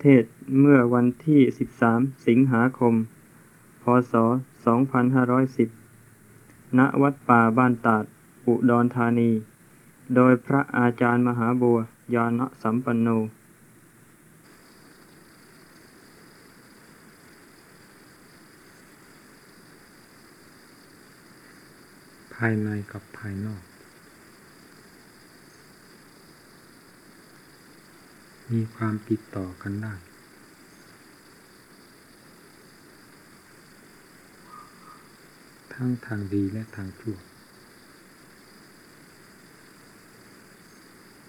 เทศเมื่อวันที่ 13 สิงหาคม พศ 2510 ณ วัดป่าบ้านตาด อุดรธานี โดยพระอาจารย์มหาบัวยานะสัมปันโน ภายในกับภายนอก มีความติดต่อกันได้ ทั้งทางดีและทางชั่ว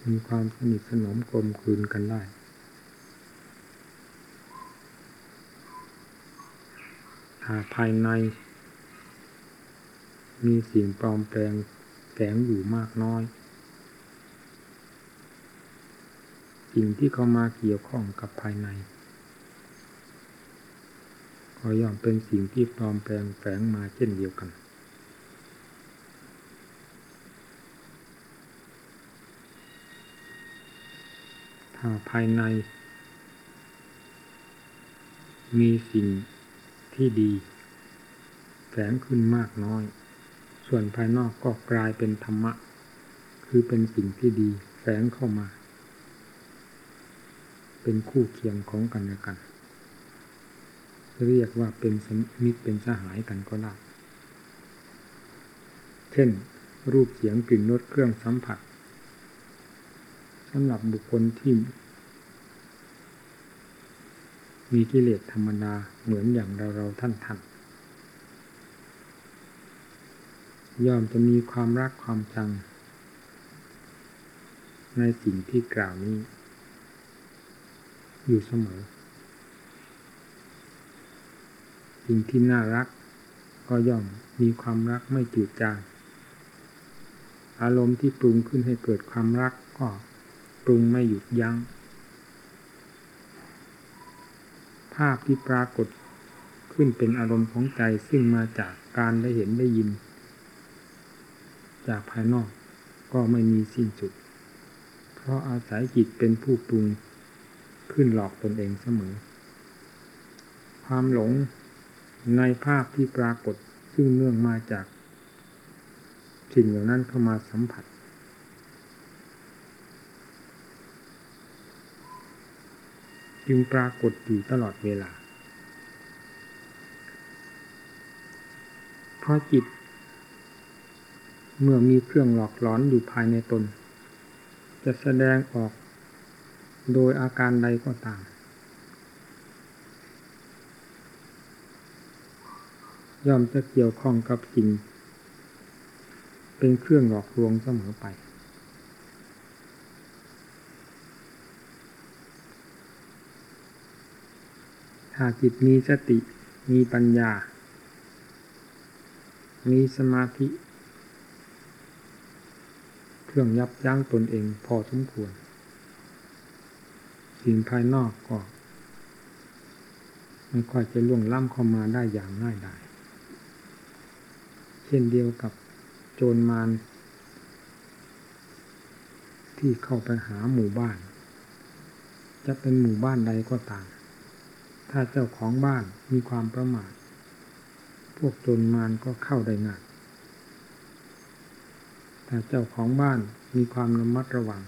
มีความสนิทสนมกลมกลืนกันได้ถ้าภายใน มีสิ่งปลอมแปลงแฝงอยู่มากน้อย สิ่งที่เข้ามาเกี่ยวข้องกับภายในก็ย่อมเป็นสิ่งที่ปลอมแปลงแฝงมาเช่นเดียวกัน ถ้าภายใน มีสิ่งที่ดีแฝงขึ้นมากน้อย ส่วนภายนอกก็กลายเป็นธรรมะ คือเป็นสิ่งที่ดีแฝงเข้ามา เป็นคู่เคียงของกันและกัน เรียกว่าเป็นสมิตรเป็นสหายกันก็ได้เช่น รูปเสียงกลิ่นรสเครื่องสัมผัสสำหรับบุคคลที่มีกิเลสธรรมดาเหมือนอย่างเราเราท่านท่านย่อมจะมีความรักความชัง ในสิ่งที่กล่าวนี้ อยู่เสมอสิ่งที่น่ารัก ก็ย่อมมีความรักไม่จืดจางอารมณ์ที่ปรุงขึ้นให้เกิดความรักก็ปรุงไม่หยุดยัง้ง ภาพที่ปรากฏขึ้นเป็นอารมณ์ของใจซึ่งมาจากการได้เห็นได้ยิน จากภายนอกก็ไม่มีสิ้นสุด เพราะอาศัยจิตเป็นผู้ปรุง ขึ้นหลอกตนเองเสมอ ความหลงในภาพที่ปรากฏซึ่งเนื่องมาจากสิ่งเหล่านั้นเข้ามาสัมผัส จึงปรากฏอยู่ตลอดเวลา เพราะจิต เมื่อมีเครื่องหลอกหลอนอยู่ภายในตน จะแสดงออก โดยอาการใดก็ตาม ย่อมจะเกี่ยวข้องกับสิ่งเป็นเครื่องหลอกลวงเสมอไปถ้าจิตมีสติมีปัญญา มีสมาธิ เครื่องยับยั้งตนเองพอสมควร สิ่งภายนอกก็ ไม่ค่อยจะล่วงล้ำเข้ามาได้อย่างง่ายดายเช่นเดียวกับโจรมารที่เข้าไปหาหมู่บ้าน จะเป็นหมู่บ้านใดก็ตาม ถ้าเจ้าของบ้านมีความประมาท พวกโจรมารก็เข้าได้ง่ายถ้าเจ้าของบ้านมีความระมัดระวัง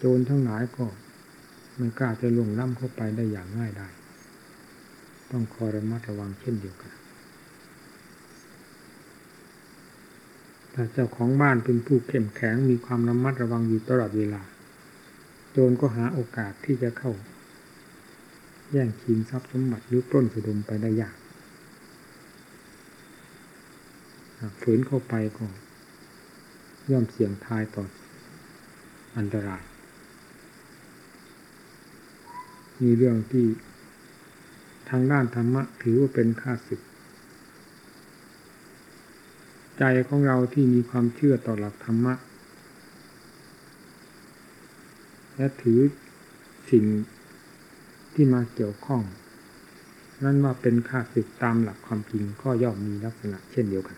โจรทั้งหลายก็ไม่กล้าจะลงล้ำเข้าไปได้อย่างง่ายได้ ต้องคอยระมัดระวังเช่นเดียวกันถ้าเจ้าของบ้านเป็นผู้เข้มแข็งมีความระมัดระวังอยู่ตลอดเวลา โจรก็หาโอกาสที่จะเข้า แย่งชิงทรัพย์สมบัติหรือปล้นสะดมไปได้ยากหากฝืนเข้าไปก็ย่อมเสี่ยงทายต่ออันตราย มีเรื่องที่ทางด้านธรรมะ ถือว่าเป็นค่าศึก ใจของเราที่มีความเชื่อต่อหลักธรรมะ และถือสิ่งที่มาเกี่ยวข้อง นั่นว่าเป็นค่าศึกตามหลักความจริงก็ย่อมมีลักษณะเช่นเดียวกัน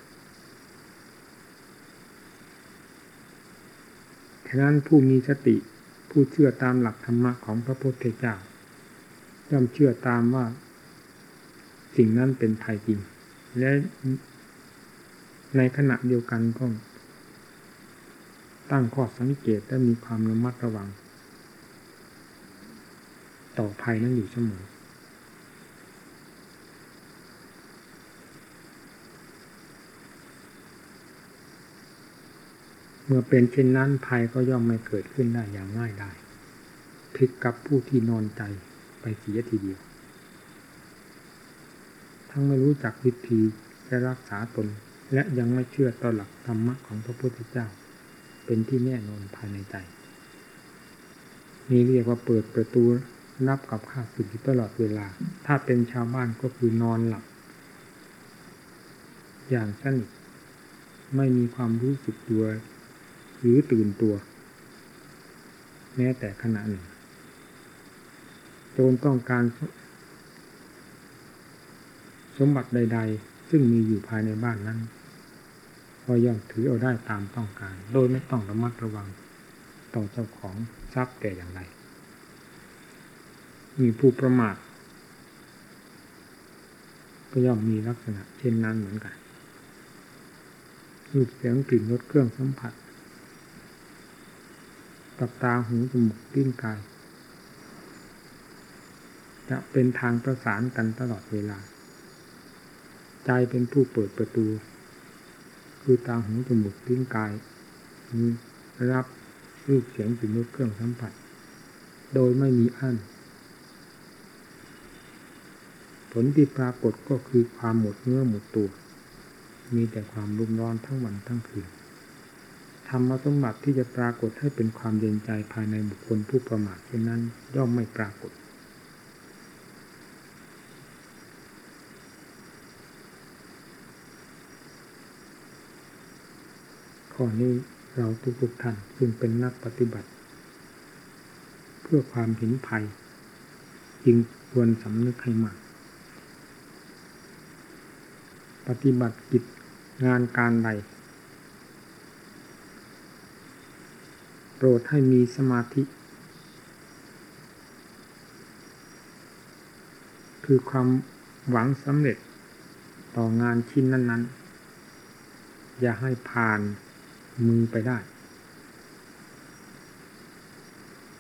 ฉะนั้นผู้มีสติผู้เชื่อตามหลักธรรมะของพระพุทธเจ้า ย่อมเชื่อตามว่า สิ่งนั้นเป็นภัยจริง และในขณะเดียวกันก็ตั้งข้อสังเกตและมีความระมัดระวัง ต่อภัยนั้นอยู่เสมอเมื่อเป็นเช่นนั้นภัยก็ย่อมไม่เกิดขึ้นได้อย่างง่ายได้ผิดกับผู้ที่นอนใจ ไปเสียทีเดียว ทั้งไม่รู้จักวิธีจะรักษาตน และยังไม่เชื่อต่อหลักธรรมะของพระพุทธเจ้า เป็นที่แน่นอนภายในใจนี่เรียกว่าเปิดประตูรับกับข้าศึกตลอดเวลา ถ้าเป็นชาวบ้านก็คือนอนหลับ อย่างสนิทไม่มีความรู้สึกตัว หรือตื่นตัว แม้แต่ขณะหนึ่ง โจรต้องการ สมบัติใด ๆ ซึ่งมีอยู่ภายในบ้านนั้นก็ย่อมถือเอาได้ตามต้องการ โดยไม่ต้องระมัดระวังต่อเจ้าของทรัพย์แต่อย่างไร มีผู้ประมาทก็ย่อมมีลักษณะเช่นนั้นเหมือนกันรูปเสียงกลิ่นรสเครื่องสัมผัส ตับตาหูจมูกลิ้นกาย จะเป็นทางประสานกันตลอดเวลา ใจเป็นผู้เปิดประตู คือตาหูจมูกลิ้นกายมีรับรูปเสียงกลิ่นรสเครื่องสัมผัส โดยไม่มีอั้นผลที่ปรากฏก็คือความหมดเนื้อหมดตัว มีแต่ความรุ่มร้อนทั้งวันทั้งคืนธรรมสมบัติที่จะปรากฏให้เป็นความเย็นใจภายในบุคคลผู้ประมาทเช่นนั้น ย่อมไม่ปรากฏ ข้อนี้เราทุกๆท่านซึ่งเป็นนักปฏิบัติ เพื่อความเห็นภัยจึงควรสำนึกให้มาก ปฏิบัติกิจงานการใด โปรดให้มีสมาธิ คือความหวังสำเร็จต่องานชิ้นนั้น ๆ อย่าให้ผ่าน มือไปได้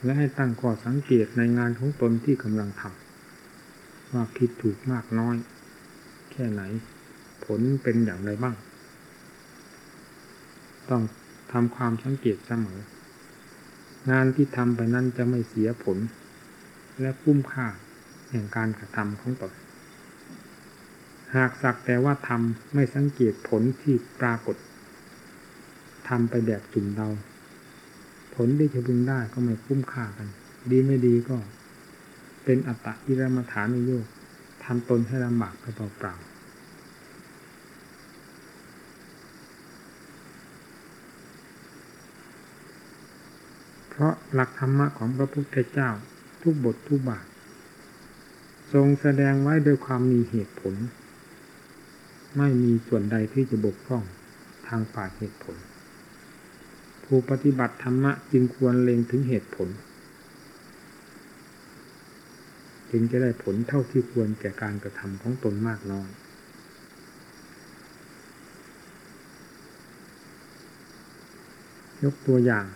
และให้ตั้งข้อสังเกตในงานของตนที่กำลังทำว่าคิดถูกมากน้อย แค่ไหน ผลเป็นอย่างไรบ้าง ต้องทำความสังเกตเสมอ งานที่ทำไปนั้นจะไม่เสียผล และคุ้มค่าแห่งการกระทำของตนหากสักแต่ว่าทำไม่สังเกตผลที่ปรากฏ ทำไปแบบจุ่มเดาผลที่จะพึงได้ก็ไม่คุ้มค่ากัน ดีไม่ดีก็ เป็นอัตตะอิรมาฐานโยกทำตนให้ลำบากไปเปล่าๆเพราะหลักธรรมะของพระพุทธเจ้าทุกบททุกบาททรงแสดงไว้โดยความมีเหตุผล ไม่มีส่วนใดที่จะบกพร่องทางป่าเหตุผล ผู้ปฏิบัติธรรมะจึงควรเล็งถึงเหตุผล จึงจะได้ผลเท่าที่ควรแก่การกระทำของตนมากน้อยยกตัวอย่าง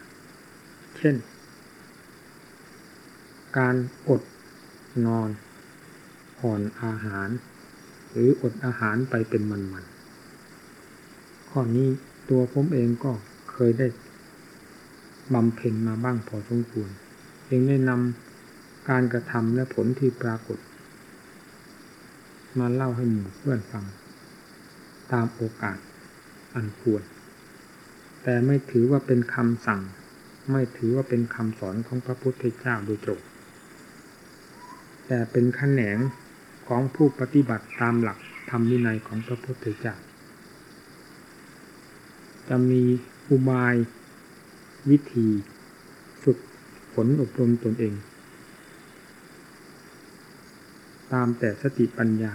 เช่น การอดนอนอ่อนอาหาร หรืออดอาหารไปเป็นมันๆข้อนี้ตัวผมเองก็เคยได้ บำเพ็ญมาบ้างพอสมควรเองได้นำการกระทำและผลที่ปรากฏ มาเล่าให้หมู่เพื่อนฟัง ตามโอกาสอันควร แต่ไม่ถือว่าเป็นคำสั่ง ไม่ถือว่าเป็นคำสอนของพระพุทธเจ้าโดยตรงแต่เป็นขแขนงของผู้ปฏิบัติตามหลักธรรมวินัยของพระพุทธเจ้าจะมีอุบาย วิธีฝึกฝนอบรมตนเอง ตามแต่สติปัญญา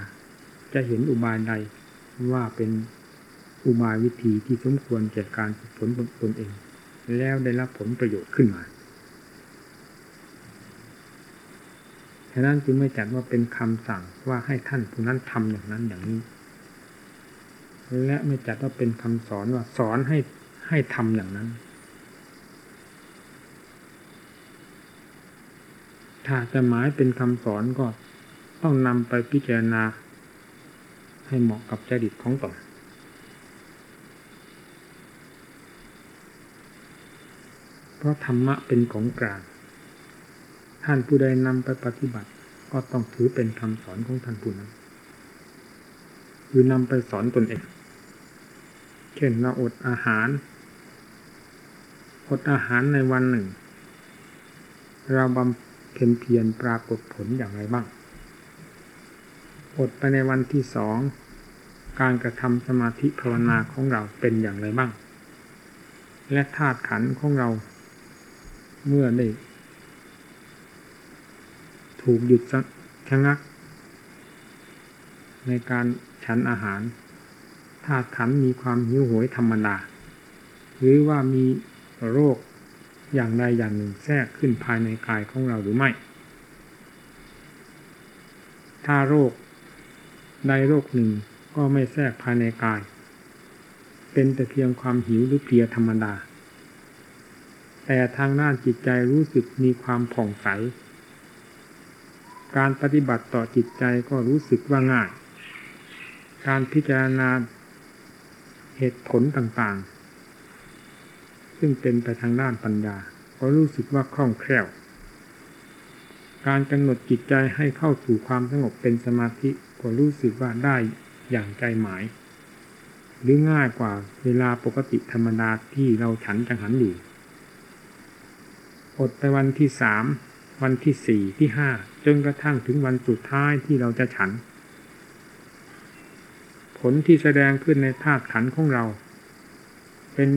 จะเห็นอุบายใดว่าเป็นอุบายวิธีที่สมควรแก่การฝึกฝนตนเอง แล้วได้รับผลประโยชน์ขึ้นมาฉะนั้นจึงไม่จัดว่าเป็นคำสั่งว่าให้ท่านผู้นั้นทำอย่างนั้นอย่างนี้ และไม่จัดว่าเป็นคำสอนว่าสอนให้ให้ทำอย่างนั้น ถ้าจะหมายเป็นคำสอนก็ต้องนำไปพิจารณา ให้เหมาะกับจริตของตนเพราะธรรมะเป็นของกลาง ท่านผู้ใดนำไปปฏิบัติ ก็ต้องถือเป็นคำสอนของท่านผู้นั้นคือนำไปสอนตนเอง เช่นเราอดอาหาร อดอาหารในวันหนึ่ง เราบำ เพ็ญเพียรปรากฏผลอย่างไรบ้างอดไปในวันที่สองการกระทำสมาธิภาวนาของเราเป็นอย่างไรบ้าง และธาตุขันของเรา เมื่อได้ถูกหยุดชะงัก ในการฉันอาหารธาตุขันมีความหิวโหยธรรมดา หรือว่ามีโรค อย่างใดอย่างหนึ่งแทรกขึ้นภายในกายของเราหรือไม่ ถ้าโรคใดโรคหนึ่งก็ไม่แทรกภายในกาย เป็นแต่เพียงความหิวหรือเพียธรรมดา แต่ทางด้านจิตใจรู้สึกมีความผ่องใส การปฏิบัติต่อจิตใจก็รู้สึกว่าง่าย การพิจารณาเหตุผลต่างๆ ซึ่งเป็นไปทางด้านปัญญา ก็รู้สึกว่าคล่องแคล่ว การกำหนดจิตใจให้เข้าสู่ความสงบเป็นสมาธิก็รู้สึกว่าได้อย่างใจหมาย หรือง่ายกว่าเวลาปกติธรรมดาที่เราฉันจังหันอยู่อดไปวันที่สามวันที่สี่ที่ห้าจนกระทั่งถึงวันสุดท้ายที่เราจะฉัน ผลที่แสดงขึ้นในธาตุขันของเรา เป็น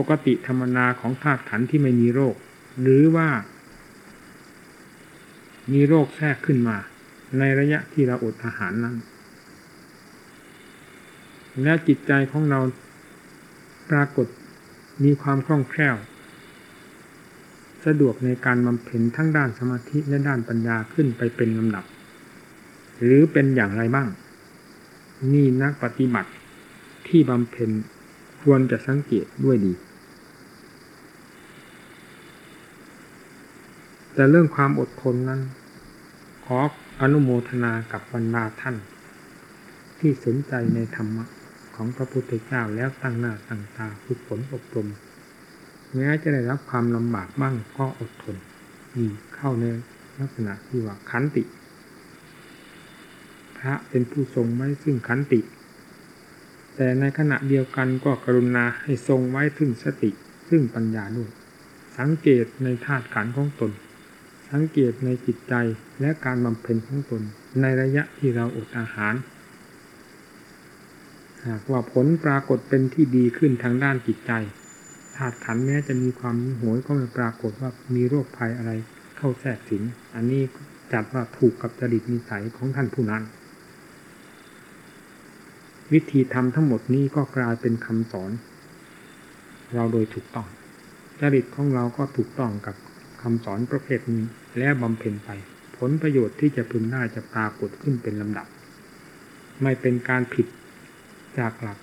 ปกติธรรมนาของธาตุขันที่ไม่มีโรค หรือว่า มีโรคแทรกขึ้นมา ในระยะที่เราอดอาหารนั้น และจิตใจของเราปรากฏมีความคล่องแคล่ว สะดวกในการบำเพ็ญทั้งด้านสมาธิและด้านปัญญาขึ้นไปเป็นลำดับ หรือเป็นอย่างไรบ้าง นี่นักปฏิบัติที่บำเพ็ญควรจะสังเกตด้วยดี แต่เรื่องความอดทนนั้น ขออนุโมทนากับบรรดาท่าน ที่สนใจในธรรมะของพระพุทธเจ้าแล้วตั้งหน้าตั้งตาฝึกฝนอบรมแม้จะได้รับความลำบากบ้างก็อดทนนี่เข้าในลักษณะที่ว่าขันติ พระเป็นผู้ทรงไว้ซึ่งขันติ แต่ในขณะเดียวกันก็กรุณาให้ทรงไว้ถึงสติซึ่งปัญญาด้วยสังเกตในธาตุขันของตน สังเกตในจิตใจและการบำเพ็ญของตนในระยะที่เราอดอาหาร หากว่าผลปรากฏเป็นที่ดีขึ้นทางด้านจิตใจธาตุขันแม้จะมีความโหยก็ไม่ปรากฏว่ามีโรคภัยอะไรเข้าแทรกสิงอันนี้จัดว่าถูกกับจริตนิสัยของท่านผู้นั้น วิธีทำทั้งหมดนี้ก็กลายเป็นคำสอน เราโดยถูกต้องจริตของเราก็ถูกต้องกับคำสอนประเภทนี้ และบำเพ็ญไป ผลประโยชน์ที่จะพึงได้จะปรากฏขึ้นเป็นลำดับ ไม่เป็นการผิดจากหลัก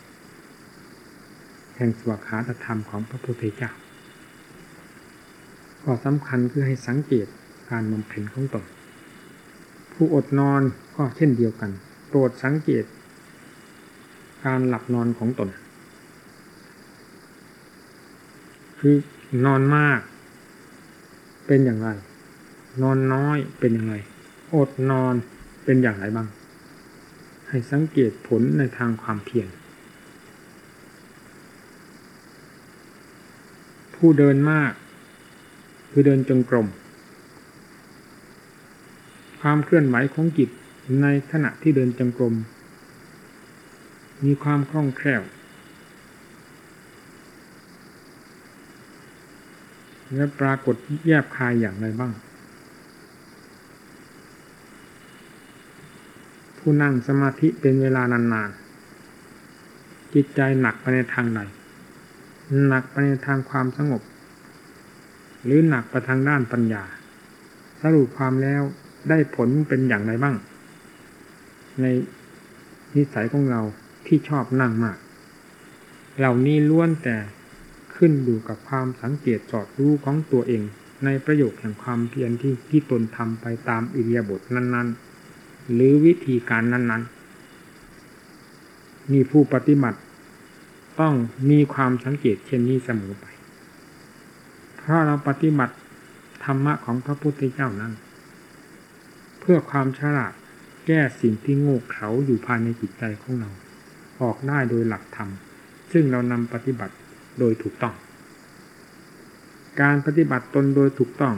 แห่งสวขาตธรรมของพระพุทธเจ้าข้อสำคัญคือให้สังเกตการบำเพ็ญของตนผู้อดนอนก็เช่นเดียวกันโปรดสังเกต การหลับนอนของตน คือนอนมาก เป็นอย่างไร นอนน้อยเป็นย่างไรอดนอนเป็นอย่างไรบ้าง ให้สังเกตผลในทางความเพียรผู้เดินมาก คือเดินจงกรม ความเคลื่อนไหวของจิตในขณะที่เดินจงกรม มีความคล่องแคล่วและปรากฏแยบคายอย่างไรบ้าง ผู้นั่งสมาธิเป็นเวลานานๆ จิตใจหนักไปในทางไหน หนักไปในทางความสงบ หรือหนักไปทางด้านปัญญา สรุปความแล้วได้ผลเป็นอย่างไรบ้าง ในนิสัยของเราที่ชอบนั่งมาก เหล่านี้ล้วนแต่ขึ้นอยู่กับความสังเกตจอดรู้ของตัวเอง ในประโยคแห่งความเพียรที่ที่ตนทำไปตามอิริยาบถนั้น ๆ หรือวิธีการนั้น ๆ มีผู้ปฏิบัติ ต้องมีความสังเกตเช่นนี้เสมอไป เพราะเราปฏิบัติธรรมะของพระพุทธเจ้านั้น เพื่อความฉลาดแก้สิ่งที่โง่เขลาอยู่ภายในจิตใจของเรา ออกได้โดยหลักธรรม ซึ่งเรานำปฏิบัติโดยถูกต้อง การปฏิบัติตนโดยถูกต้อง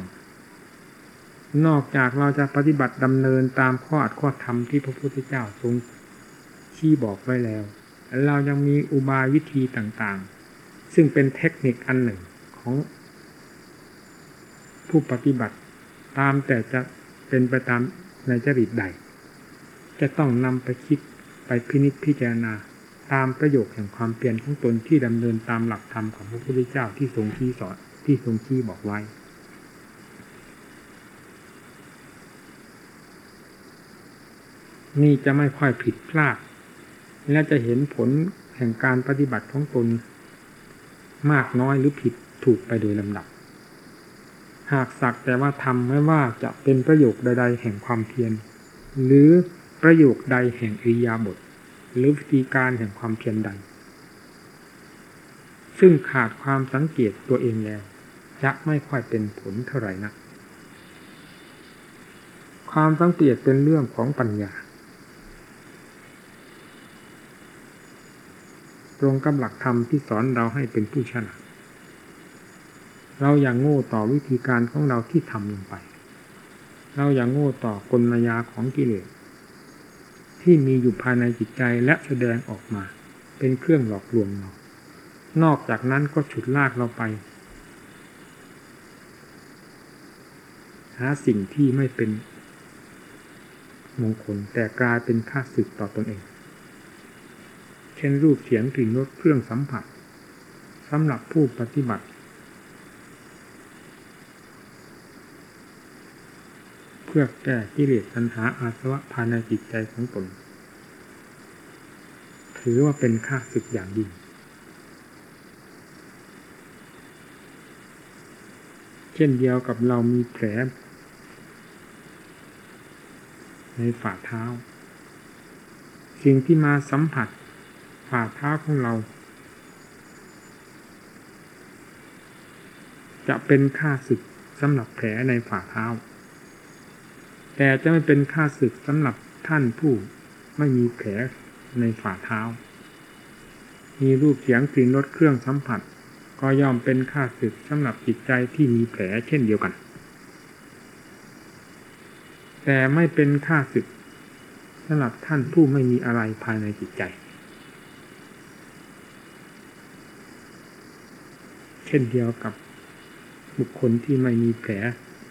นอกจากเราจะปฏิบัติดำเนินตามข้ออัดข้อธรรมที่พระพุทธเจ้าทรงชี้บอกไว้แล้ว เรายังมีอุบายวิธีต่างๆ ซึ่งเป็นเทคนิคอันหนึ่งของ ผู้ปฏิบัติตามแต่จะเป็นไปตามในจริตใด จะต้องนำไปคิดไปพินิจพิจารณาตามประโยคแห่งความเปลี่ยนของตนที่ดำเนินตามหลักธรรมของพระพุทธเจ้าที่ทรงชี้สอนที่ทรงชี้บอกไว้ นี่จะไม่ค่อยผิดพลาด และจะเห็นผลแห่งการปฏิบัติของตน มากน้อยหรือผิดถูกไปโดยลำดับ หากสักแต่ว่าทำไม่ว่าจะเป็นประโยคใด ๆ แห่งความเพียรหรือประโยคใดแห่งอิยาบท หรือวิธีการแห่งความเพียรใด ซึ่งขาดความสังเกตตัวเองแล้ว จะไม่ค่อยเป็นผลเท่าไหร่นักความสังเกตเป็นเรื่องของปัญญา ตรงกับหลักธรรมที่สอนเราให้เป็นผู้ฉลาดเราอย่างโง่ต่อวิธีการของเราที่ทำลงไป เราอย่างโง่ต่อกลมายาของกิเลสที่มีอยู่ภายในจิตใจและแสดงออกมา เป็นเครื่องหลอกลวงเรา นอกจากนั้นก็ฉุดลากเราไป หาสิ่งที่ไม่เป็นมงคลแต่กลายเป็นค่าศึกต่อตอนเอง เช่นรูปเสียงกลิ่นรสเครื่องสัมผัสสำหรับผู้ปฏิบัติ เพื่อแก้กิเลสตัณหาอาสวะภายในจิตใจของตน ถือว่าเป็นค่าศึกอย่างยิ่งเช่นเดียวกับเรามีแผลในฝ่าเท้า สิ่งที่มาสัมผัส ฝ่าเท้าของเรา จะเป็นค่าศึกสำหรับแผลในฝ่าเท้า แต่จะไม่เป็นค่าศึกสำหรับท่านผู้ไม่มีแผลในฝ่าเท้า มีรูปเสียงกลิ่นรสเครื่องสัมผัส ก็ย่อมเป็นค่าศึกสำหรับจิตใจที่มีแผลเช่นเดียวกัน แต่ไม่เป็นค่าศึกสำหรับท่านผู้ไม่มีอะไรภายในจิตใจ เช่นเดียวกับบุคคลที่ไม่มีแผล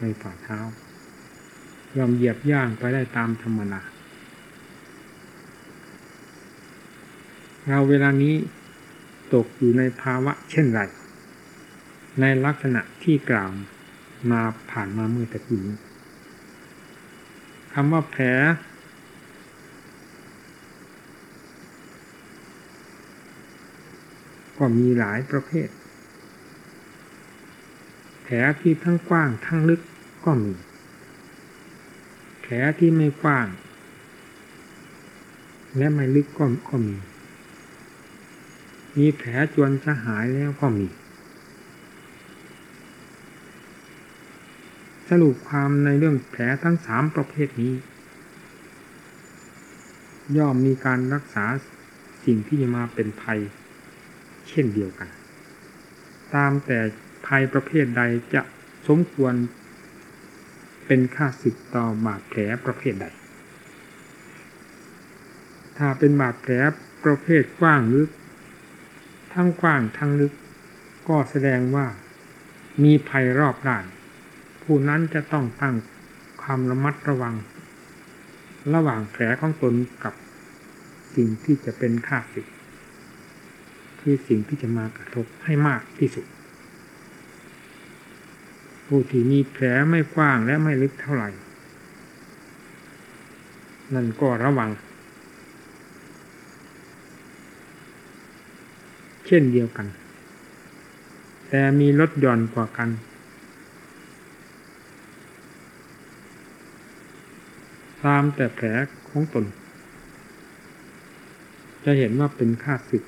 ในฝ่าเท้ายอมเหยียบย่างไปได้ตามธรรมนาเราเวลานี้ตกอยู่ในภาวะเช่นไร ในลักษณะที่กล่าวมาผ่านมาเมื่อตะกี้คำว่าแผลก็มีหลายประเภท ผลที่ทั้งกว้างทั้งลึกก็มี แผลที่ไม่กว้าง และไม่ลึกก็ก็มี มีแผลจวนจะหายแล้วก็มี สรุปความในเรื่องแผลทั้งสามประเภทนี้ ย่อมมีการรักษาสิ่งที่จะมาเป็นภัย เช่นเดียวกัน ตามแต่ ภัยประเภทใดจะสมควรเป็นค่าศึกต่อบาดแผลประเภทใด ถ้าเป็นบาดแผลประเภทกว้างลึก ทั้งกว้างทั้งลึก ก็แสดงว่ามีภัยรอบด้าน ผู้นั้นจะต้องตั้งความระมัดระวัง ระหว่างแผลของตนกับสิ่งที่จะเป็นค่าศึกคืคือสิ่งที่จะมากระทบให้มากที่สุด ผู้ที่มีแผลไม่กว้างและไม่ลึกเท่าไหร่ นั่นก็ระวัง เช่นเดียวกัน แต่มีลดหย่อนกว่ากัน ตามแต่แผลของตน จะเห็นว่าเป็นค่าศึก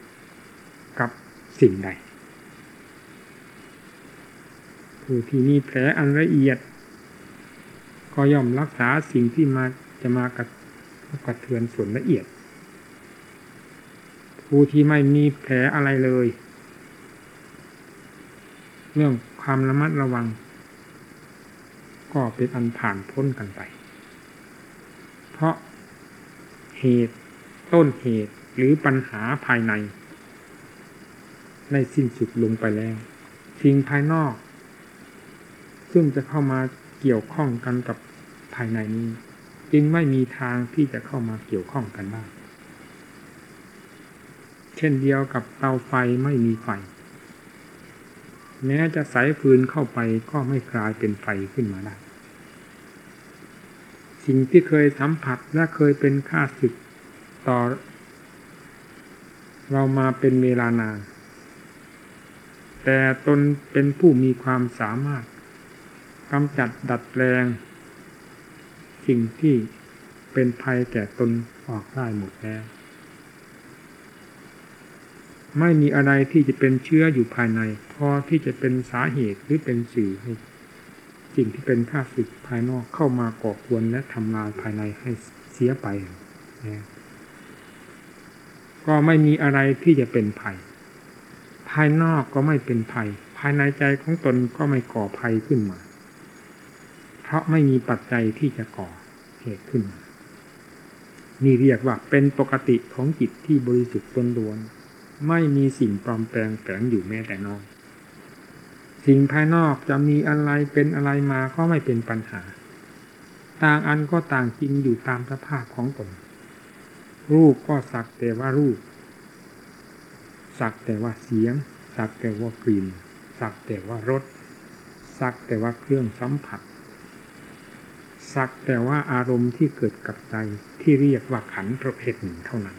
กับสิ่งใด ผู้ที่มีแผลอันละเอียด ก็ย่อมรักษาสิ่งที่มาจะมากระกระเทือนส่วนละเอียด ผู้ที่ไม่มีแผลอะไรเลย เรื่องความระมัดระวัง ก็เป็นอันผ่านพ้นกันไป เพราะเหตุต้นเหตุหรือปัญหาภายในได้สิ้นสุดลงไปแล้วสิ่งภายนอก ซึ่งจะเข้ามาเกี่ยวข้องกันกับภายในนี้ จึงไม่มีทางที่จะเข้ามาเกี่ยวข้องกันได้ เช่นเดียวกับเตาไฟไม่มีไฟ แม้จะใส่ฟืนเข้าไปก็ไม่กลายเป็นไฟขึ้นมาได้ สิ่งที่เคยสัมผัสและเคยเป็นค่าศึกต่อ เรามาเป็นเวลานานแต่ตนเป็นผู้มีความสามารถ กำจัดดัดแปลง สิ่งที่เป็นภัยแก่ตนออกได้หมดแล้วไม่มีอะไรที่จะเป็นเชื้ออยู่ภายใน พอที่จะเป็นสาเหตุหรือเป็นสื่อให้สิ่งที่เป็นข้าศึกภายนอกเข้ามาก่อกวนและทำลายภายในให้เสียไปนะก็ไม่มีอะไรที่จะเป็นภัย ภายนอกก็ไม่เป็นภัย ภายในใจของตนก็ไม่ก่อภัยขึ้นมา ราะไม่มีปัจจัยที่จะก่อเหตุขึ้นมานี่เรียกว่าเป็นปกติของจิตที่บริสุทธิ์ล้วนไม่มีสิ่งปลอมแปลงแฝงอยู่แม้แต่น้อยสิ่งภายนอกจะมีอะไรเป็นอะไรมาก็ไม่เป็นปัญหา ต่างอันก็ต่างจริงอยู่ตามสภาพของตน รูปก็สักแต่ว่ารูป สักแต่ว่าเสียง สักแต่ว่ากลิ่น สักแต่ว่ารส สักแต่ว่าเครื่องสัมผัส สักแต่ว่าอารมณ์ที่เกิดกับใจที่เรียกว่าขันประเภทหนึ่งเท่านั้น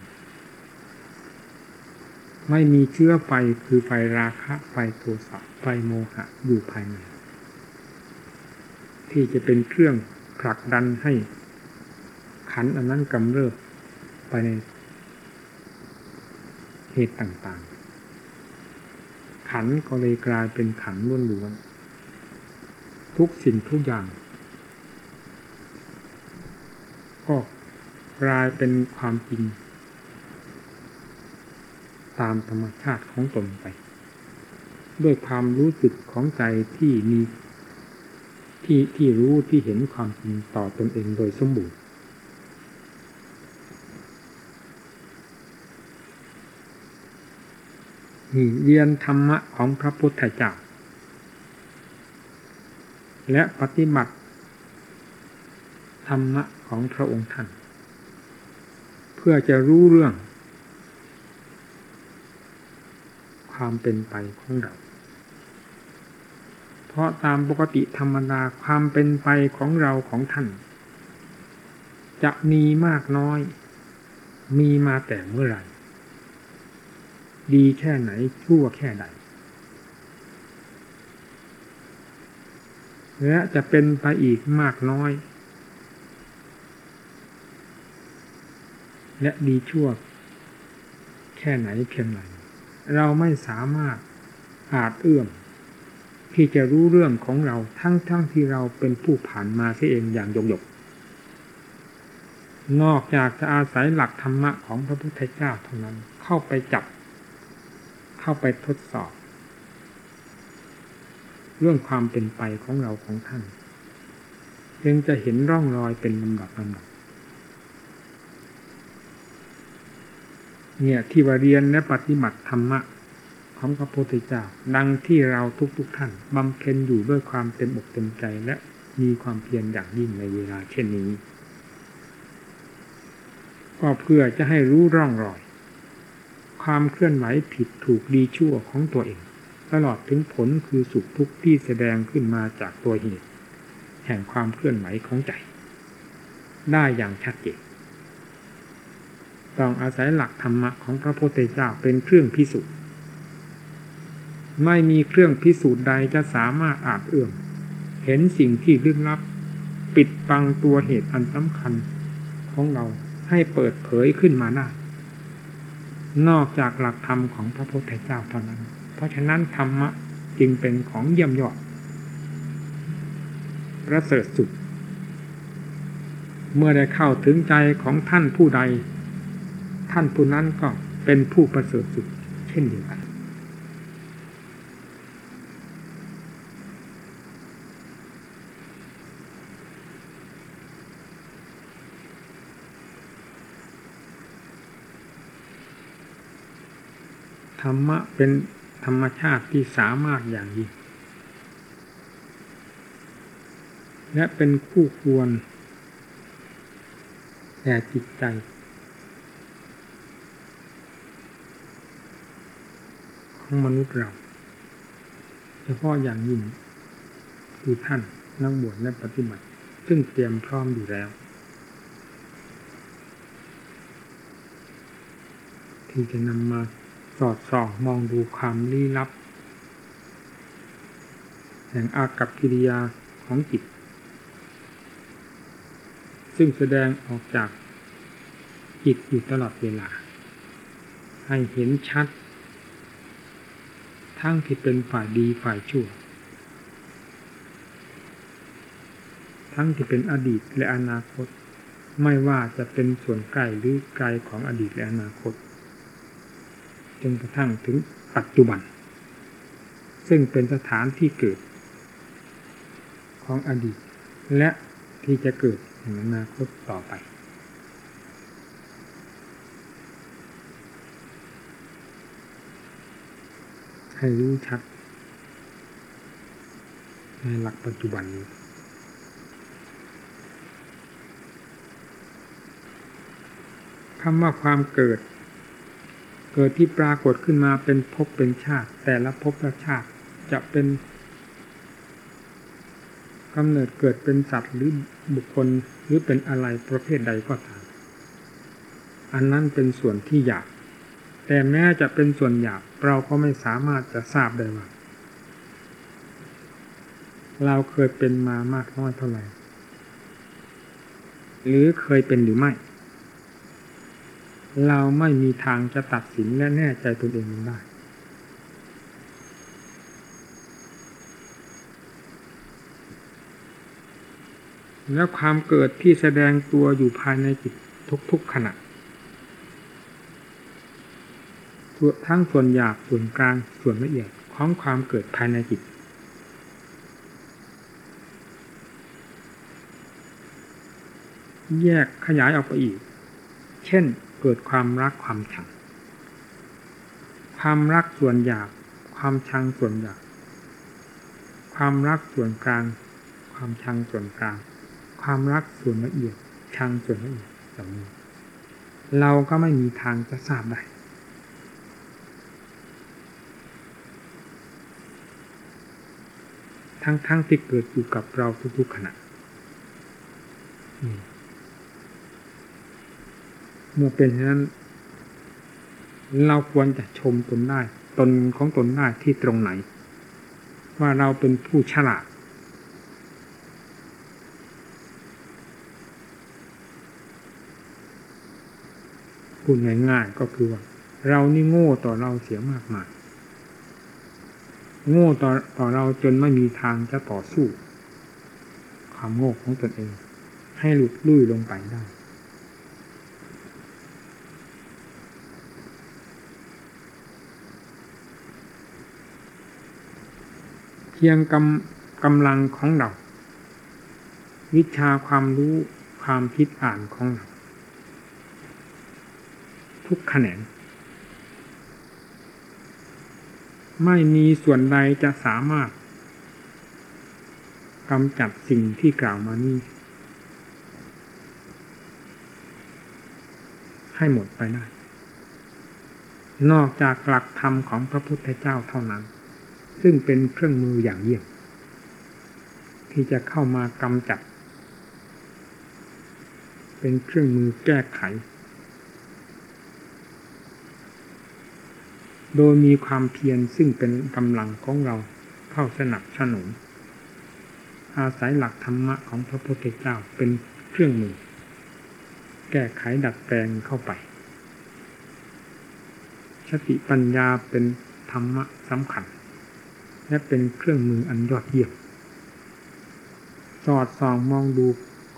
ไม่มีเชื้อไฟคือไฟราคะไฟโทสะไฟโมหะอยู่ภายในที่จะเป็นเครื่องผลักดันให้ขันอันนั้นกำเริบไปในเหตุต่างๆ ขันก็เลยกลายเป็นขันล้วนๆทุกสิ่งทุกอย่าง ก็กลายเป็นความจริง ตามธรรมชาติของตนไป ด้วยความรู้สึกของใจที่มีที่ที่รู้ที่เห็นความจริงต่อตนเองโดยสมบูรณ์นี่เรียนธรรมะของพระพุทธเจ้าและปฏิบัติธรรมะ ของพระองค์ท่าน เพื่อจะรู้เรื่อง ความเป็นไปของเรา เพราะตามปกติธรรมดาความเป็นไปของเราของท่าน จะมีมากน้อย มีมาแต่เมื่อไหร่ดีแค่ไหนชั่วแค่ใดและจะเป็นไปอีกมากน้อย และดีชั่ว แค่ไหนเพียงไรเราไม่สามารถอาจเอื้อม ที่จะรู้เรื่องของเราทั้งๆทที่เราเป็นผู้ผ่านมาเสียเองอย่างยกยกนอกจากจะอาศัยหลักธรรมะของพระพุทธเจ้าเท่านั้นเข้าไปจับ เข้าไปทดสอบ เรื่องความเป็นไปของเราของท่าน จึงจะเห็นร่องรอยเป็นลำดับลำดับ เนี่ยที่ว่าเรียนและปฏิบัติธรรมะของพระพุทธเจ้าดังที่เราทุกๆทท่านบำเพ็ญอยู่ด้วยความเต็มอกเต็มใจและมีความเพียรอย่างยิ่งในเวลาเช่นนี้ ก็เพื่อจะให้รู้ร่องรอย ความเคลื่อนไหวผิดถูกดีชั่วของตัวเอง ตลอดถึงผลคือสุขทุกข์ที่แสดงขึ้นมาจากตัวเหตุ แห่งความเคลื่อนไหวของใจ ได้อย่างชัดเจน ต้องอาศัยหลักธรรมะของพระพุทธเจ้าเป็นเครื่องพิสูจน์ ไม่มีเครื่องพิสูจน์ใดจะสามารถอาจเอื้อมเห็นสิ่งที่ลึกลับ ปิดบังตัวเหตุอันสำคัญของเราให้เปิดเผยขึ้นมาได้นอกจากหลักธรรมของพระพุทธเจ้าเท่านั้น เพราะฉะนั้นธรรมะจึงเป็นของเยี่ยมยอดประเสริฐสุด เมื่อได้เข้าถึงใจของท่านผู้ใด ท่านผู้นั้นก็เป็นผู้ประเสริฐสุดเช่นเดียวกันธรรมะเป็นธรรมชาติที่สามารถอย่างยิ่งและเป็นคู่ควรแก่จิตใจ ของมนุษย์เราเฉพาะอย่างยิ่งคือท่านนักบวชและปฏิบัติ ซึ่งเตรียมพร้อมอยู่แล้ว ที่จะนำมาสอดส่องมองดูความลี้ลับ แห่งอากับกิริยาของจิต ซึ่งแสดงออกจากจิตอยู่ตลอดเวลา ให้เห็นชัด ทั้งที่เป็นฝ่ายดีฝ่ายชั่ว ทั้งที่เป็นอดีตและอนาคต ไม่ว่าจะเป็นส่วนใกล้หรือไกลของอดีตและอนาคต จนกระทั่งถึงปัจจุบัน ซึ่งเป็นสถานที่เกิด ของอดีต และที่จะเกิดในอนาคตต่อไป ให้รู้ชัด ในหลักปัจจุบันนี้คำว่าความเกิด เกิดที่ปรากฏขึ้นมาเป็นภพเป็นชาติ แต่ละภพละชาติจะเป็นกำเนิดเกิดเป็นสัตว์หรือบุคคลหรือเป็นอะไรประเภทใดก็ตาม อันนั้นเป็นส่วนที่หยาบ แต่แม้จะเป็นส่วนหยาบเราก็ไม่สามารถจะทราบได้ว่าเราเคยเป็นมามากน้อยเท่าไหร่ หรือเคยเป็นหรือไม่ เราไม่มีทางจะตัดสินและแน่ใจตนเองได้ แล้วความเกิดที่แสดงตัวอยู่ภายในจิตทุกๆขณะ ทั้งส่วนหยาบส่วนกลางส่วนละเอียดของความเกิดภายในจิต แยกขยายออกไปอีก เช่นเกิดความรักความชัง ความรักส่วนหยาบความชังส่วนหยาบความรักส่วนกลาง ความชังส่วนกลาง ความรักส่วนละเอียดชังส่วนละเอียดเหล่านี้เราก็ไม่มีทางจะทราบได้ ทั้งๆทที่เกิดอยู่กับเราทุกๆขณะเมื่อเป็นเช่นนั้น เราควรจะชมตนได้ ตนของตนได้ที่ตรงไหน ว่าเราเป็นผู้ฉลาด พูดง่ายๆก็คือว่า เรานี่โง่ต่อเราเสียมากมาย โง่ต่อต่อเราจนไม่มีทางจะต่อสู้ ความโง่ของตนเอง ให้หลุดลุ่ยลงไปได้ เพียงกำกำลังของเรา วิชาความรู้ความคิดอ่านของเราทุกแขนง ไม่มีส่วนใดจะสามารถกำจัดสิ่งที่กล่าวมานี้ ให้หมดไปได้ นอกจากหลักธรรมของพระพุทธเจ้าเท่านั้น ซึ่งเป็นเครื่องมืออย่างเยี่ยม ที่จะเข้ามากำจัด เป็นเครื่องมือแก้ไข โดยมีความเพียรซึ่งเป็นกำลังของเราเข้าสนับสนุน อาศัยหลักธรรมะของพระพุทธเจ้าเป็นเครื่องมือ แก้ไขดัดแปลงเข้าไป สติปัญญาเป็นธรรมะสำคัญ และเป็นเครื่องมืออันยอดเยี่ยมสอดส่องมองดู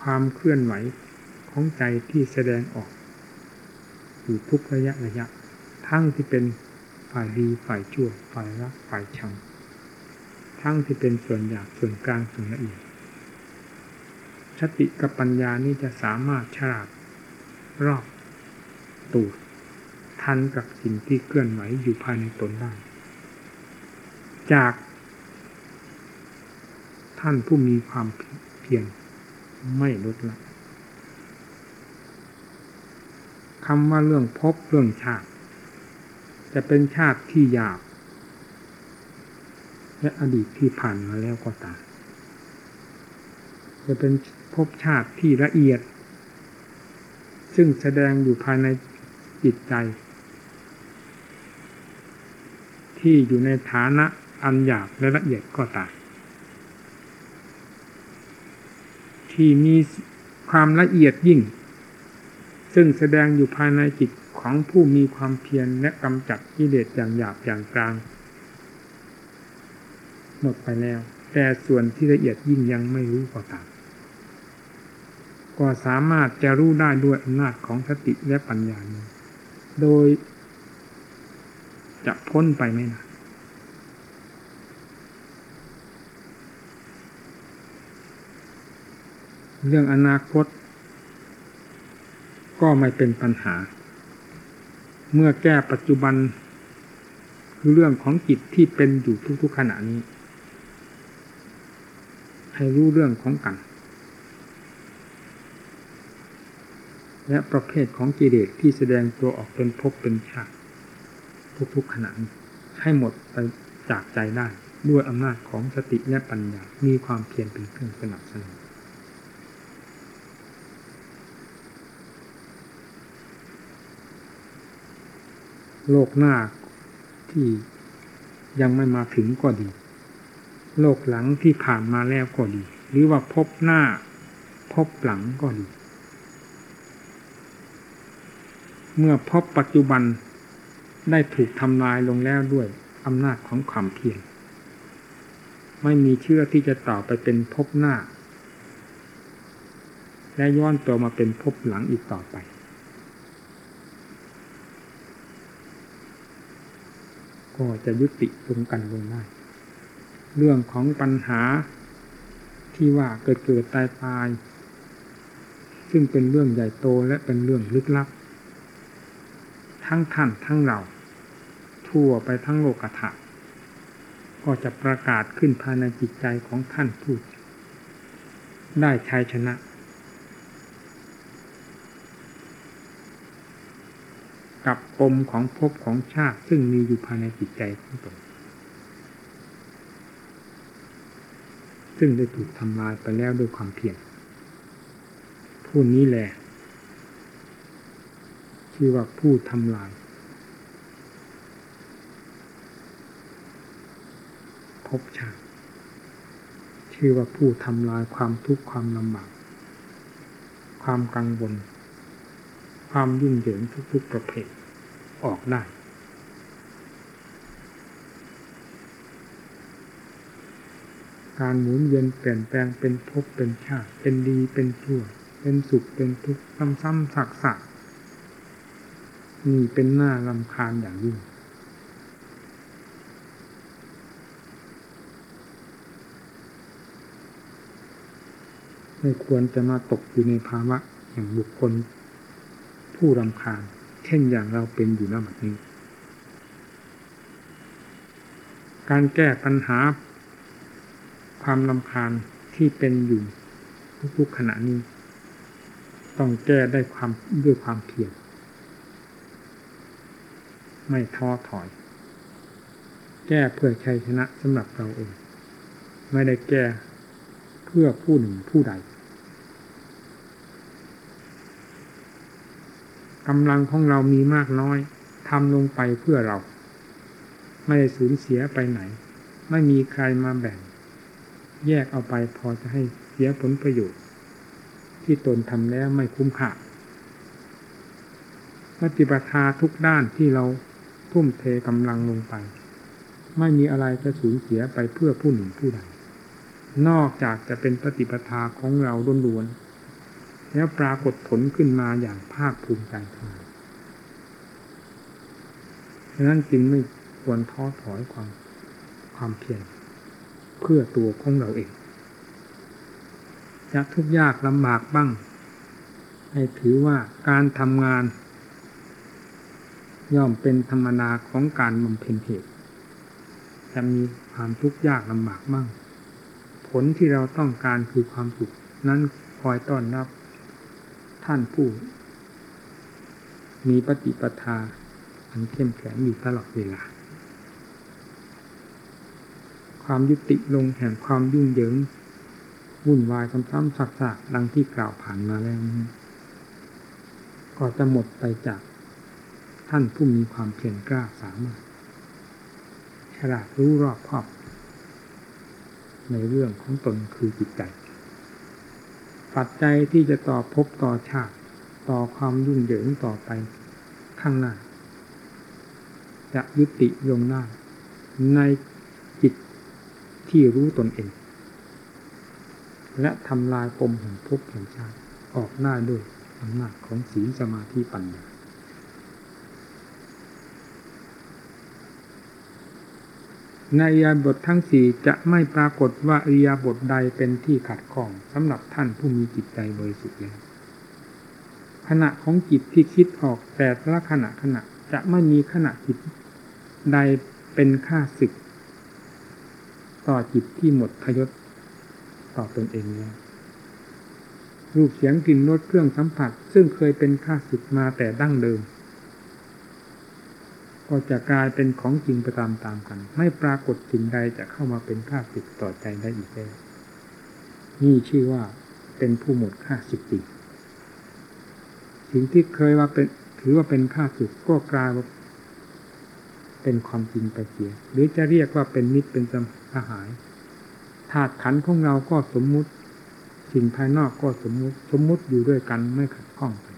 ความเคลื่อนไหวของใจที่แสดงออก อยู่ทุกระยะระยะ ทั้งที่เป็น ฝ่ายดีฝ่ายชั่วฝ่ายรักฝ่ายชัง ทั้งที่เป็นส่วนหยาบส่วนกลางส่วนละเอียดสติกับปัญญานี้จะสามารถฉลาดรอบตูดทันกับสิ่งที่เคลื่อนไหวอยู่ภายในตนได้ จาก ท่านผู้มีความเพียรไม่ลดละคำว่าเรื่องพบเรื่องชาติ จะเป็นชาติที่ยาวและอดีตที่ผ่านมาแล้วก็ตามจะเป็นภพชาติที่ละเอียด ซึ่งแสดงอยู่ภายในจิตใจ ที่อยู่ในฐานะอันหยาบและละเอียดก็ตามที่มีความละเอียดยิ่ง ซึ่งแสดงอยู่ภายในจิต ของผู้มีความเพียรและกำจัดกิเลสอย่างหยาบอย่างกลาง หมดไปแล้ว แต่ส่วนที่ละเอียดยิ่งยังไม่รู้ก็ตามก็สามารถจะรู้ได้ด้วยอำนาจของสติและปัญญานี้โดยจะพ้นไปไม่นานเรื่องอนาคต ก็ไม่เป็นปัญหา เมื่อแก้ปัจจุบัน คือเรื่องของจิตที่เป็นอยู่ทุกๆขณะนี้ ให้รู้เรื่องของกัน และประเภทของกิเลสที่แสดงตัวออกเป็นภพเป็นชาติทุกๆขณะให้หมดไปจากใจได้ด้วยอำนาจของสติและปัญญา มีความเพียรเป็นเครื่องสนับสนุน โลกหน้าที่ยังไม่มาถึงก็ดี โลกหลังที่ผ่านมาแล้วก็ดี หรือว่าพบหน้า พบหลังก็ดี เมื่อพบปัจจุบันได้ถูกทำลายลงแล้วด้วยอำนาจของความเพียรไม่มีเชื่อที่จะต่อไปเป็นพบหน้า และย้อนตัวมาเป็นพบหลังอีกต่อไป ก็จะยุติลงกันลงได้ เรื่องของปัญหาที่ว่าเกิดเกิดตายตาย ซึ่งเป็นเรื่องใหญ่โตและเป็นเรื่องลึกลับ ทั้งท่านทั้งเรา ทั่วไปทั้งโลกธาตุก็จะประกาศขึ้นภายในจิตใจของท่านผู้ได้ชัยชนะ กับปมของภพของชาติ ซึ่งมีอยู่ภายในจิตใจของตนซึ่งได้ถูกทำลายไปแล้วด้วยความเพียรผู้นี้แหละชื่อว่าผู้ทำลายภพชาติชื่อว่าผู้ทำลายความทุกข์ความลำบากความกังวล ความยุ่งเหยิงทุกๆประเภทออกได้ การหมุนเวียนเปลี่ยนแปลงเป็นภพเป็นชาติ เป็นดีเป็นชั่ว เป็นสุขเป็นทุกข์ซ้ำๆสักๆนี่เป็นหน้าลำคาญอย่างยิ่งไม่ควรจะมาตกอยู่ในภาวะอย่างบุคคล ผู้รำคาญ เช่นอย่างเราเป็นอยู่ณบัดนี้ การแก้ปัญหา ความลำคาญที่เป็นอยู่ทุกๆขณะนี้ ต้องแก้ได้ความด้วยความเพียรไม่ท้อถอย แก้เพื่อชัยชนะสำหรับเราเอง ไม่ได้แก้เพื่อผู้หนึ่งผู้ใด กำลังของเรามีมากน้อยทำลงไปเพื่อเรา ไม่ได้สูญเสียไปไหน ไม่มีใครมาแบ่ง แยกเอาไปพอจะให้เสียผลประโยชน์ ที่ตนทำแล้วไม่คุ้มค่าปฏิปทาทุกด้านที่เราทุ่มเทกำลังลงไป ไม่มีอะไรจะสูญเสียไปเพื่อผู้หนึ่งผู้ใดนอกจากจะเป็นปฏิปทาของเราล้วนๆ แล้วปรากฏผลขึ้นมาอย่างภาคภูมิใจเท่านั้นฉะนั้นจึงไม่ควรท้อถอยความความเพียรเพื่อตัวของเราเองจะทุกข์ยากลำบากบ้าง ให้ถือว่าการทำงาน ย่อมเป็นธรรมนาของการบำเพ็ญเหตุจะมีความทุกข์ยากลำบากบ้าง ผลที่เราต้องการคือความสุขนั้นคอยต้อนรับ ท่านผู้ มีปฏิปทา อันเข้มแข็งอยู่ตลอดเวลา ความยุติลงแห่งความยุ่งเหยิงวุ่นวายซ้ำๆซักๆดังที่กล่าวผ่านมาแล้วนี้ก็จะหมดไปจากท่านผู้มีความเพียรกล้าสามารถฉลาดรู้รอบคอบ ในเรื่องของตนคือจิตใจ ปัจจัยที่จะต่อพบต่อชาติต่อความยุ่งเหยิงต่อไปข้างหน้า จะยุติลงหน้า ในจิตที่รู้ตนเอง และทำลายปมแห่งภพแห่งชาติออกหน้าด้วยอำนาจของศีลสมาธิปัญญา ในอริยบททั้งสี่จะไม่ปรากฏว่าอริยบทใดเป็นที่ขัดข้องสำหรับท่านผู้มีจิตใจบริสุทธิ์แล้วขณะของจิตที่คิดออกแต่ละขณะขณะจะไม่มีขณะจิตใดเป็นค่าศึก ต่อจิตที่หมดพยศต่อตนเองแล้วรูปเสียงกลิ่นรสเครื่องสัมผัส ซึ่งเคยเป็นค่าศึกมาแต่ดั้งเดิม ก็จะกลายเป็นของจริงไปตามตามกัน ไม่ปรากฏสิ่งใดจะเข้ามาเป็นค่าศึกต่อใจได้อีกแล้วนี่ชื่อว่าเป็นผู้หมดค่าศึกจริงสิ่งที่เคยว่าเป็นถือว่าเป็นค่าศึกก็กลายเป็นความจริงไปเสียหรือจะเรียกว่าเป็นมิตรเป็นสหายธาตุขันของเราก็สมมุติ สิ่งภายนอกก็สมมุติ สมมุติอยู่ด้วยกันไม่ขัดข้องกัน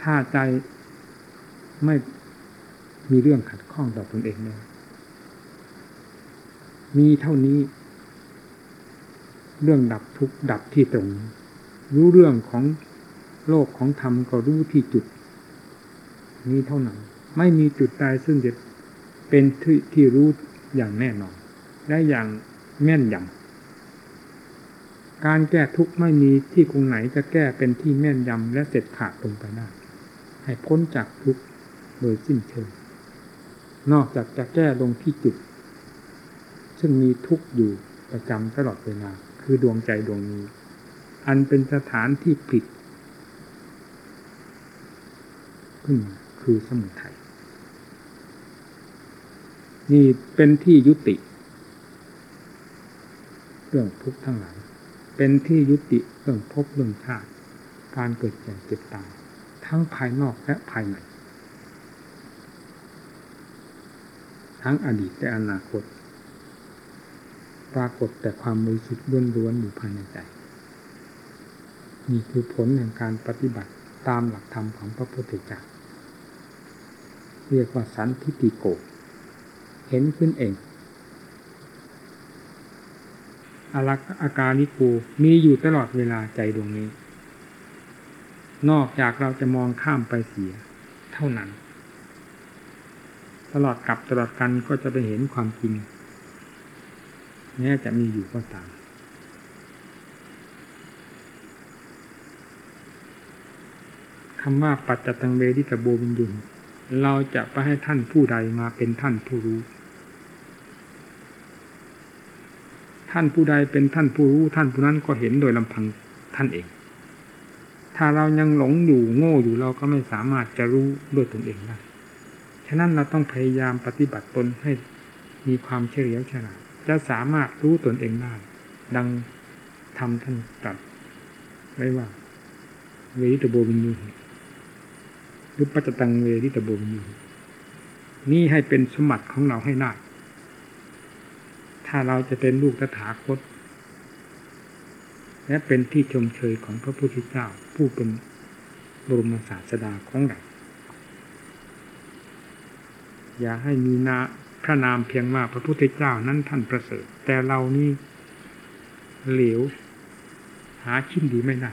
ถ้าใจไม่ มีเรื่องขัดข้องต่อตนเองเลยมีเท่านี้ เรื่องดับทุกดับที่ตรงรู้เรื่องของโลกของธรรมก็รู้ที่จุด นี้เท่านั้น ไม่มีจุดใดซึ่งจะเป็นที่ที่รู้อย่างแน่นอนและอย่างแม่นยำการแก้ทุกข์ไม่มีที่คงไหนจะแก้เป็นที่แม่นยำและเสร็จขาดลงไปได้ให้พ้นจากทุกข์โดยสิ้นเชิง นอกจากจะแก้ลงที่จุดซึ่งมีทุกข์อยู่ประจำตลอดเวลาคือดวงใจดวงนี้ อันเป็นสถานที่ผิด ขึ้นคือสมุทัยนี่เป็นที่ยุติ เรื่องทุกข์ทั้งหลายเป็นที่ยุติเรื่องภพเรื่องชาติ การเกิดแก่เจ็บตายทั้งภายนอกและภายใน ทั้งอดีตและอนาคต ปรากฏแต่ความบริสุทธิ์ล้วนๆอยู่ภายในใจ นี่คือผลแห่งการปฏิบัติตามหลักธรรมของพระพุทธเจ้าเรียกว่าสันทิติโก เห็นขึ้นเองอารักอาการนิโกมีอยู่ตลอดเวลาใจดวงนี้ นอกจากเราจะมองข้ามไปเสีย เท่านั้น ตลอดกับตลอดกันก็จะไปเห็นความจริงแม้จะมีอยู่ก็ตามคำว่าปัจจตังเวทิตโบวินยุนเราจะไปให้ท่านผู้ใดมาเป็นท่านผู้รู้ ท่านผู้ใดเป็นท่านผู้รู้ ท่านผู้นั้นก็เห็นโดยลำพังท่านเอง ถ้าเรายังหลงอยู่โง่อยู่เราก็ไม่สามารถจะรู้ด้วยตนเองได้ ฉะนั้นเราต้องพยายามปฏิบัติตนให้มีความเฉลียวฉลาดจะสามารถรู้ตนเองได้ดังทำท่านตรัสไว้ว่า เวริตโบวินยูหรือปัจจตังเวริตโบวินยูนี่ให้เป็นสมบัติของเราให้ได้ถ้าเราจะเป็นลูกตถาคต และเป็นที่ชมเชยของพระพุทธเจ้าผู้เป็นบรมศาสดาของเรา อย่าให้มีนาพระนามเพียงว่าพระพุทธเจ้านั้นท่านประเสริฐ แต่เรานี่เหลว หาชิ้นดีไม่ได้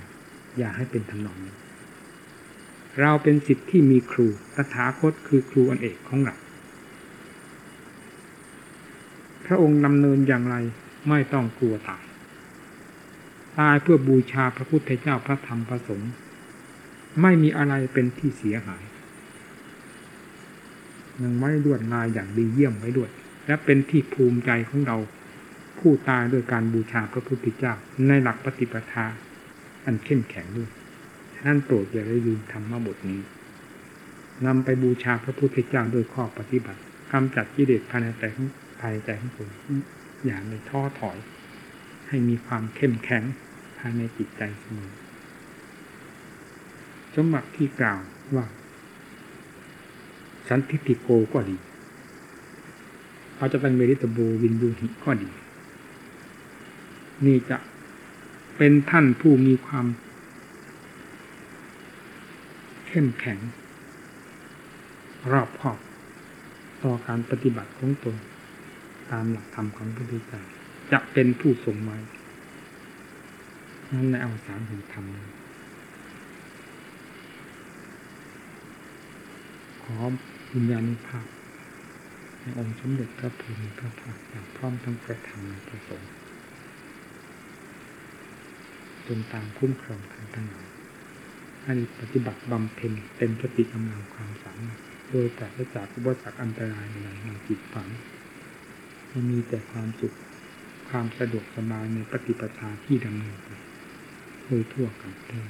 อย่าให้เป็นทำนองนี้เราเป็นสิทธิ์ที่มีครูตถาคตคือครูอันเอกของเราพระองค์ดำเนินอย่างไรไม่ต้องกลัวตาย ตายเพื่อบูชาพระพุทธเจ้าพระธรรมพระสงฆ์ไม่มีอะไรเป็นที่เสียหาย ยังไว้ดวดลายอย่างดีเยี่ยมไว้ด้วย และเป็นที่ภูมิใจของเราผู้ตายด้วยการบูชาพระพุทธเจ้า ในหลักปฏิปทา อันเข้มแข็งด้วยนั่นโปรดอย่าได้ลืมธรรมบทนี้นำไปบูชาพระพุทธเจ้าโดยข้อปฏิบัติกำจัดกิเลสภายในใจของภายในใจของคนอย่าในท้อถอย ให้มีความเข้มแข็งภายในจิตใจเสมอสมบัติที่กล่าวว่า สันทิติโกก็ดีเขาจะเป็นเมริตโบวินดูหิก็ดี นี่จะเป็นท่านผู้มีความ เข้มแข็ง รอบคอบต่อการปฏิบัติของตน ตามหลักธรรมของพระพุทธเจ้าจะเป็นผู้ทรงไว้นั่นในอวสานแห่งธรรมขอ วิญญาณภาพในองค์สมเด็จพระพุทธพระภาคอย่างพร้อมทั้งประธรรมประสงค์จนตามคุ้มครองทั้งทั้งหลายให้ปฏิบัติบำเพ็ญเต็มสติกำลังความสามารถโดยปราศจากอุปสรรคอันตรายในในจิตฝังให้มีแต่ความสุขความสะดวกสบายในปฏิปทาที่ดำเนินไปโดยทั่วกันเอง